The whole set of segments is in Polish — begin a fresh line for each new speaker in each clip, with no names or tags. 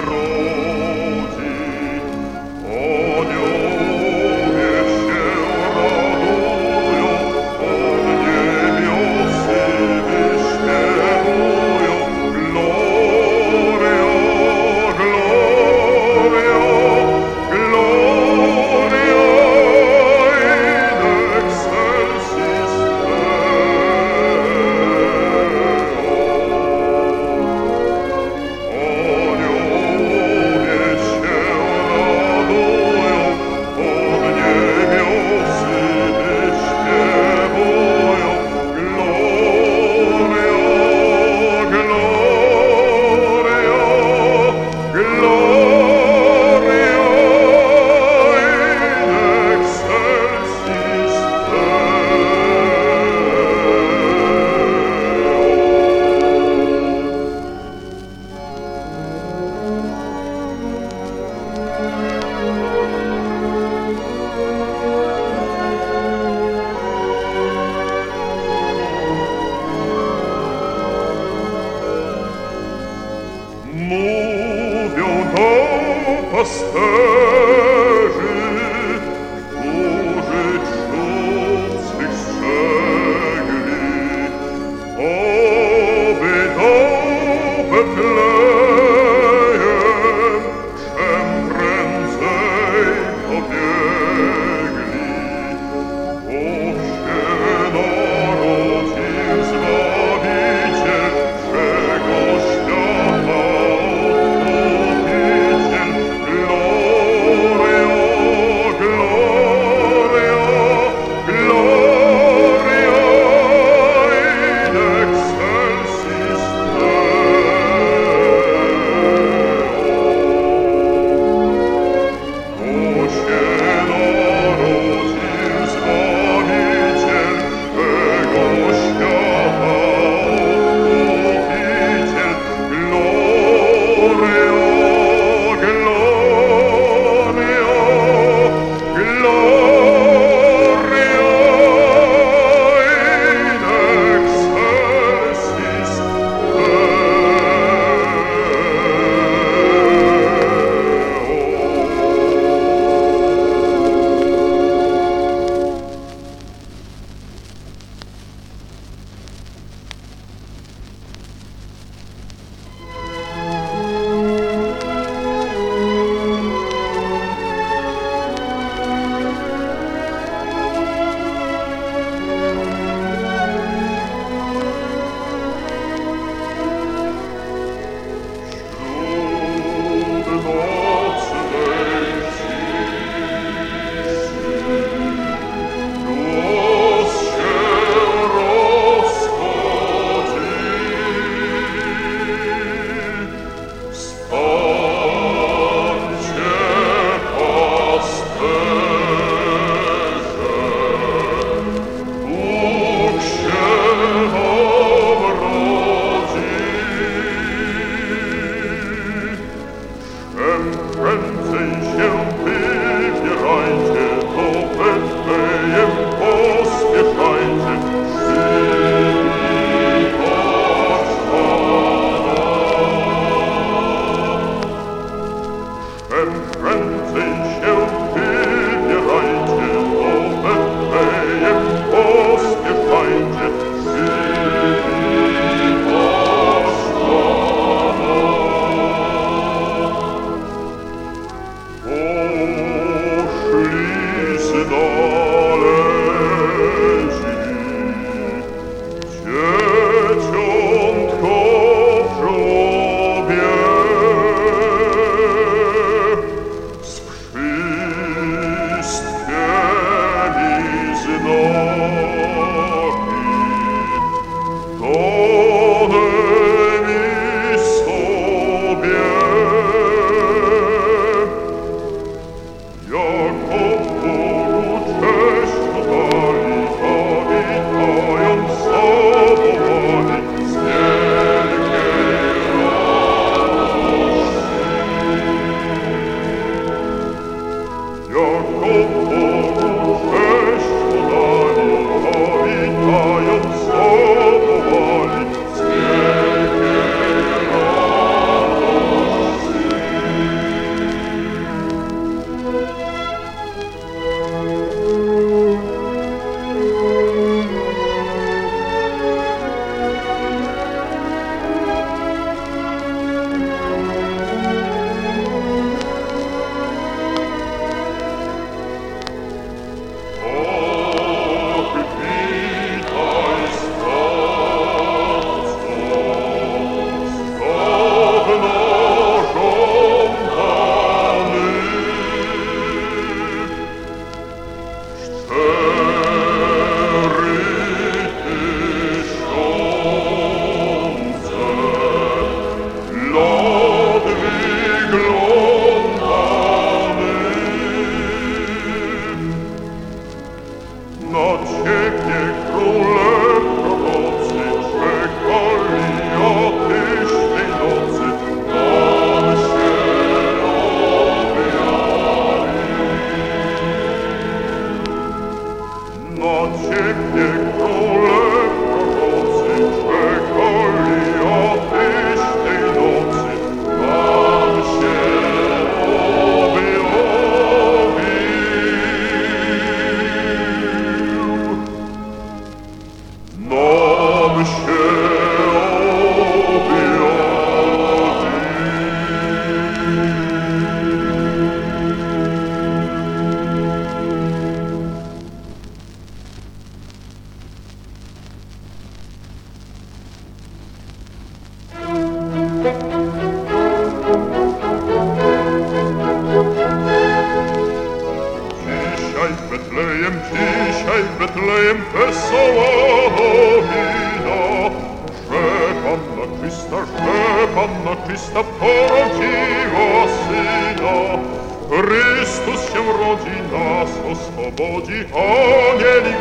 гроб. the blood.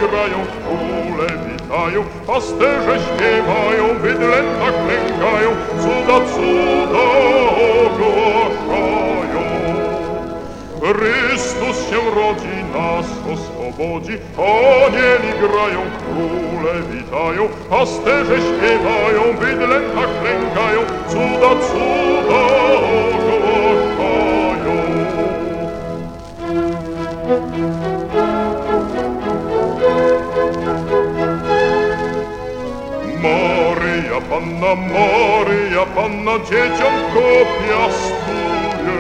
Grają, króle witają, pasterze śpiewają, bydlęta klękają, cuda, cuda ogłaszają. Chrystus się rodzi, nas oswobodzi, anieli grają, króle witają, pasterze śpiewają, bydlęta klękają, cuda, cuda ogłaszają. Maryja Panna, Maryja Panna dzieciątko piastuje.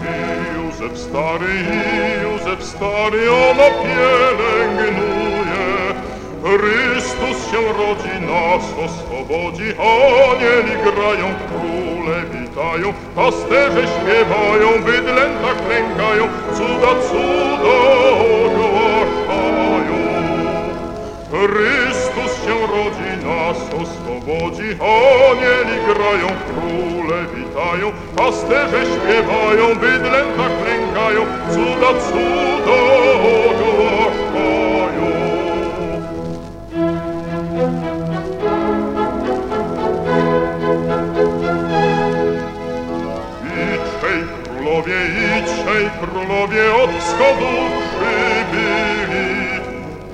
I Józef stary, i Józef stary, ona pielęgnuje. Chrystus się rodzi, nas oswobodzi, anieli grają, króle witają, pasterze śpiewają, bydlęta klękają, cuda, cuda ogłaszają. Chrystus się rodzi, nas oswobodzi, anieli grają, króle witają, pasterze śpiewają, bydlęta klękają, cuda, cuda ogłaszają. I trzej królowie, i trzej królowie od wschodu przybyli.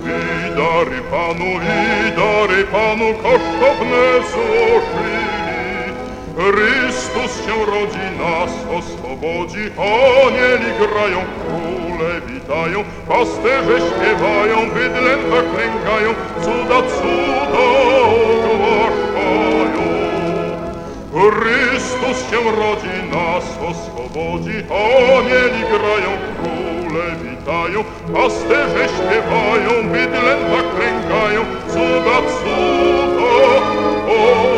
I dary Panu, i dary Panu kosztowne złożyli. Chrystus się rodzi, nas oswobodzi, anieli grają, króle witają, pasterze śpiewają, bydlęta klękają, cuda, cuda ogłaszają. Chrystus się rodzi, nas oswobodzi, anieli grają, króle witają, pasterze śpiewają, bydlęta klękają, cuda, cuda ogłaszają.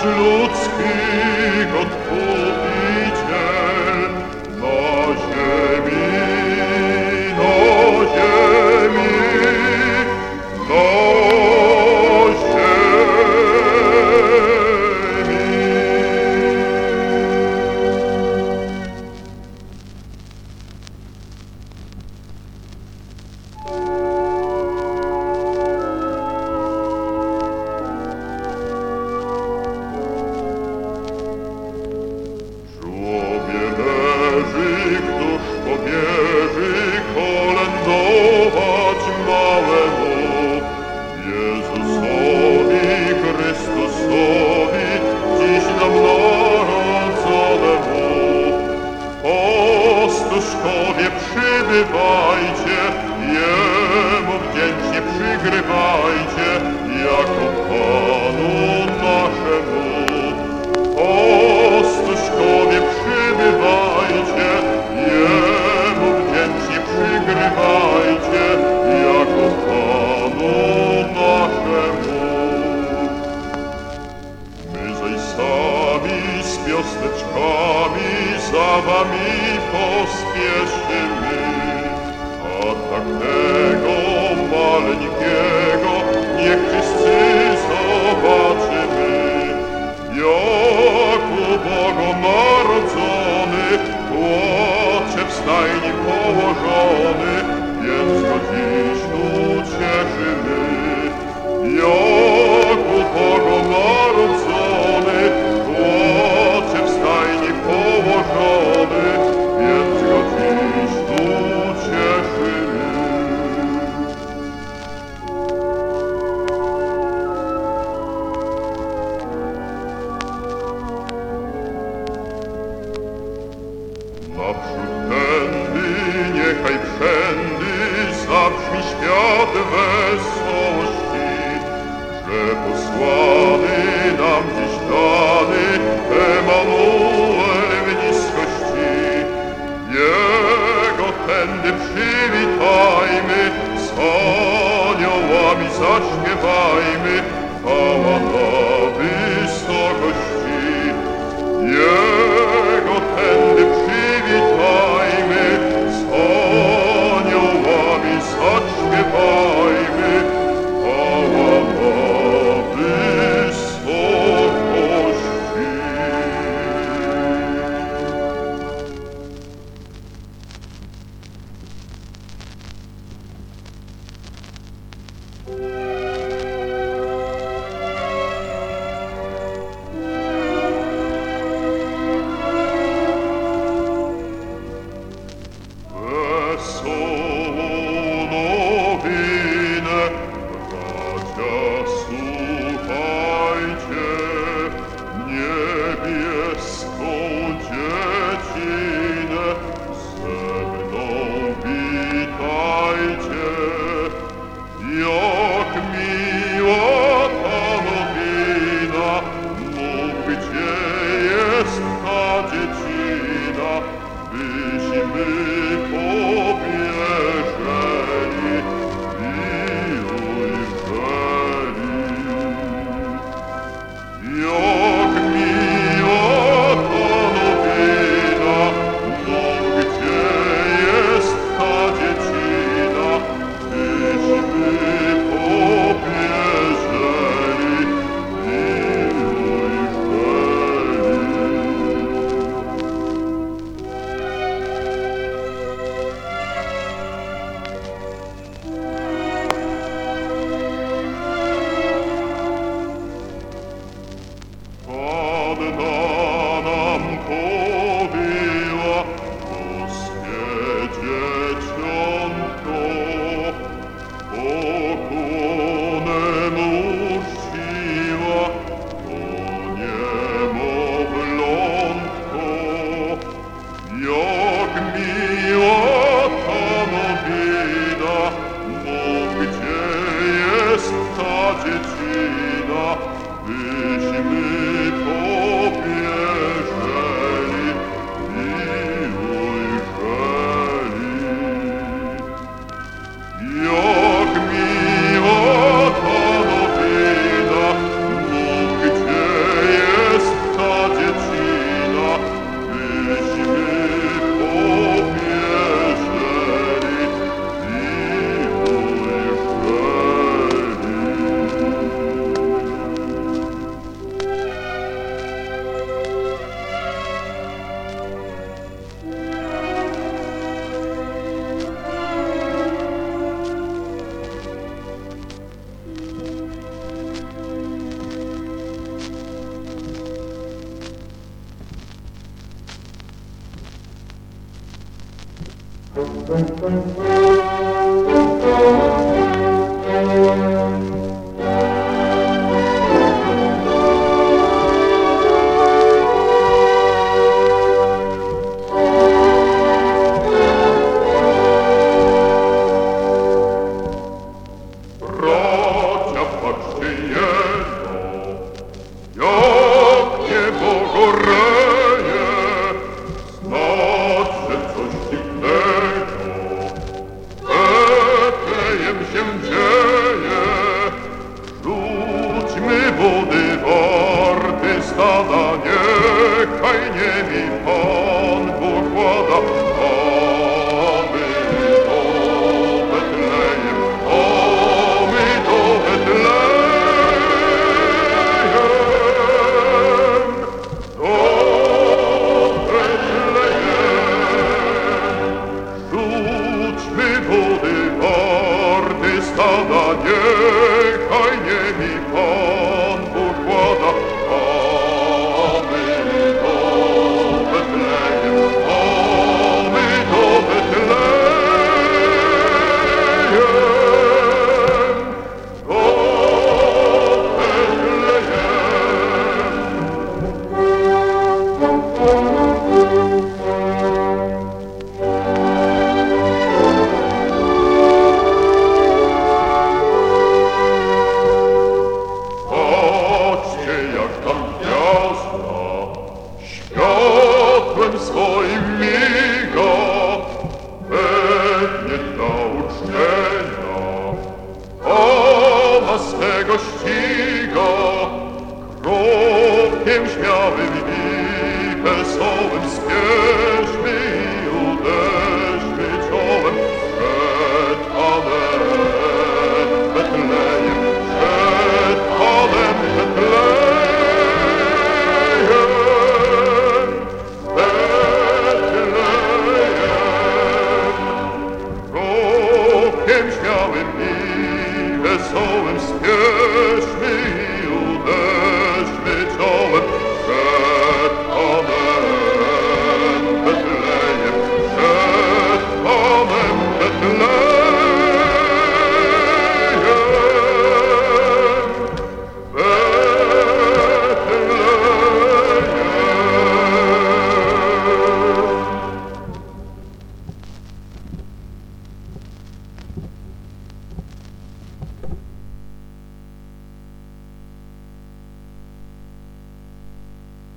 Schlutzkig und Kuh. lovers Amen.